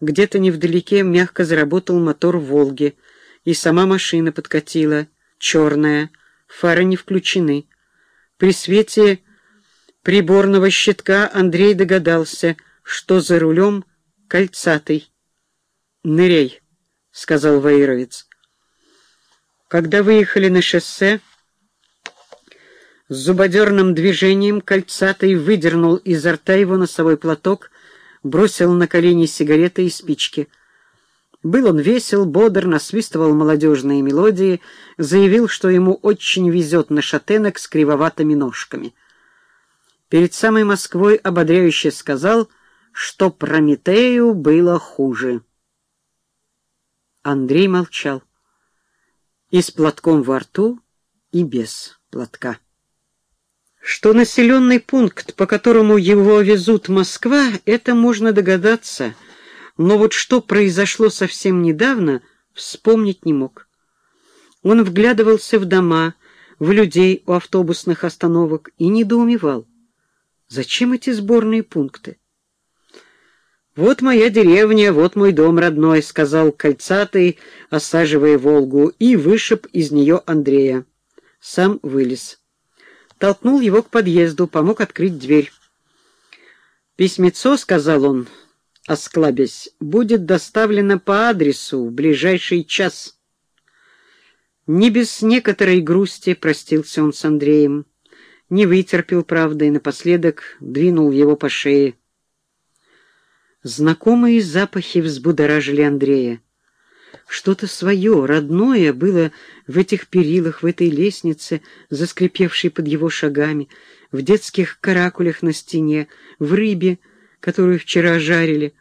Где-то невдалеке мягко заработал мотор «Волги», и сама машина подкатила, черная, фары не включены. При свете приборного щитка Андрей догадался, что за рулем кольцатый. «Ныряй», — сказал Ваировец. Когда выехали на шоссе, с зубодерным движением кольцатый выдернул изо рта его носовой платок, бросил на колени сигареты и спички. Был он весел, бодр, насвистывал молодежные мелодии, заявил, что ему очень везет на шатенок с кривоватыми ножками. Перед самой Москвой ободряюще сказал, что Прометею было хуже. Андрей молчал. И с платком во рту, и без платка. Что населенный пункт, по которому его везут Москва, это можно догадаться, но вот что произошло совсем недавно, вспомнить не мог. Он вглядывался в дома, в людей у автобусных остановок и недоумевал. Зачем эти сборные пункты? «Вот моя деревня, вот мой дом родной», — сказал кольцатый, осаживая «Волгу», и вышиб из нее Андрея. Сам вылез толкнул его к подъезду, помог открыть дверь. «Письмецо», — сказал он, осклабясь, — «будет доставлено по адресу в ближайший час». Не без некоторой грусти простился он с Андреем, не вытерпел, правда, и напоследок двинул его по шее. Знакомые запахи взбудоражили Андрея. Что-то свое, родное было в этих перилах, в этой лестнице, заскрипевшей под его шагами, в детских каракулях на стене, в рыбе, которую вчера жарили.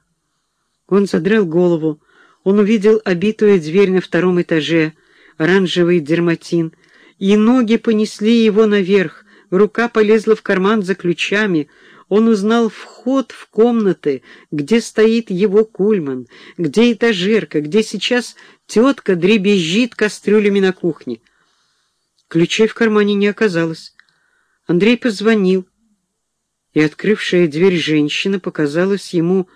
Он задрал голову. Он увидел обитую дверь на втором этаже, оранжевый дерматин, и ноги понесли его наверх, рука полезла в карман за ключами — он узнал вход в комнаты, где стоит его кульман, где этажерка, где сейчас тетка дребезжит кастрюлями на кухне. Ключей в кармане не оказалось. Андрей позвонил, и открывшая дверь женщина показалась ему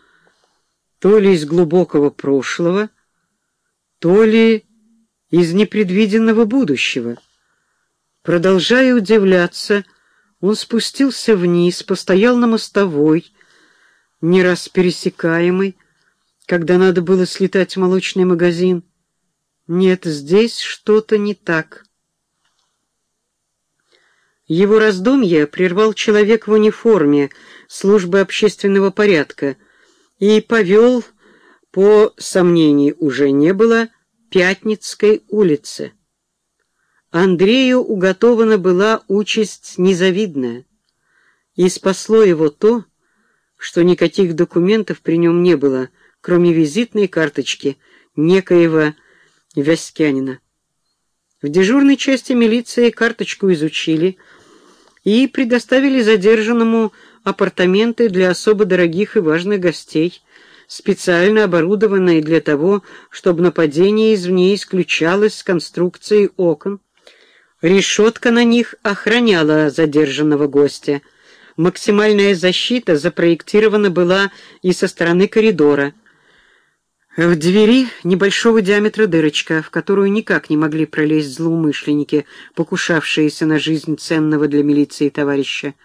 то ли из глубокого прошлого, то ли из непредвиденного будущего. Продолжая удивляться, он спустился вниз, постоял на мостовой, не раз пересекаемый, когда надо было слетать в молочный магазин. Нет, здесь что-то не так. Его раздумье прервал человек в униформе службы общественного порядка и повел, по сомнений уже не было, Пятницкой улице. Андрею уготована была участь незавидная, и спасло его то, что никаких документов при нем не было, кроме визитной карточки некоего Вяскянина. В дежурной части милиции карточку изучили и предоставили задержанному апартаменты для особо дорогих и важных гостей, специально оборудованные для того, чтобы нападение извне исключалось с конструкцией окон, Решетка на них охраняла задержанного гостя. Максимальная защита запроектирована была и со стороны коридора. В двери небольшого диаметра дырочка, в которую никак не могли пролезть злоумышленники, покушавшиеся на жизнь ценного для милиции товарища.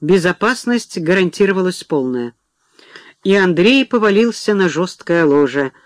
Безопасность гарантировалась полная. И Андрей повалился на жесткое ложе —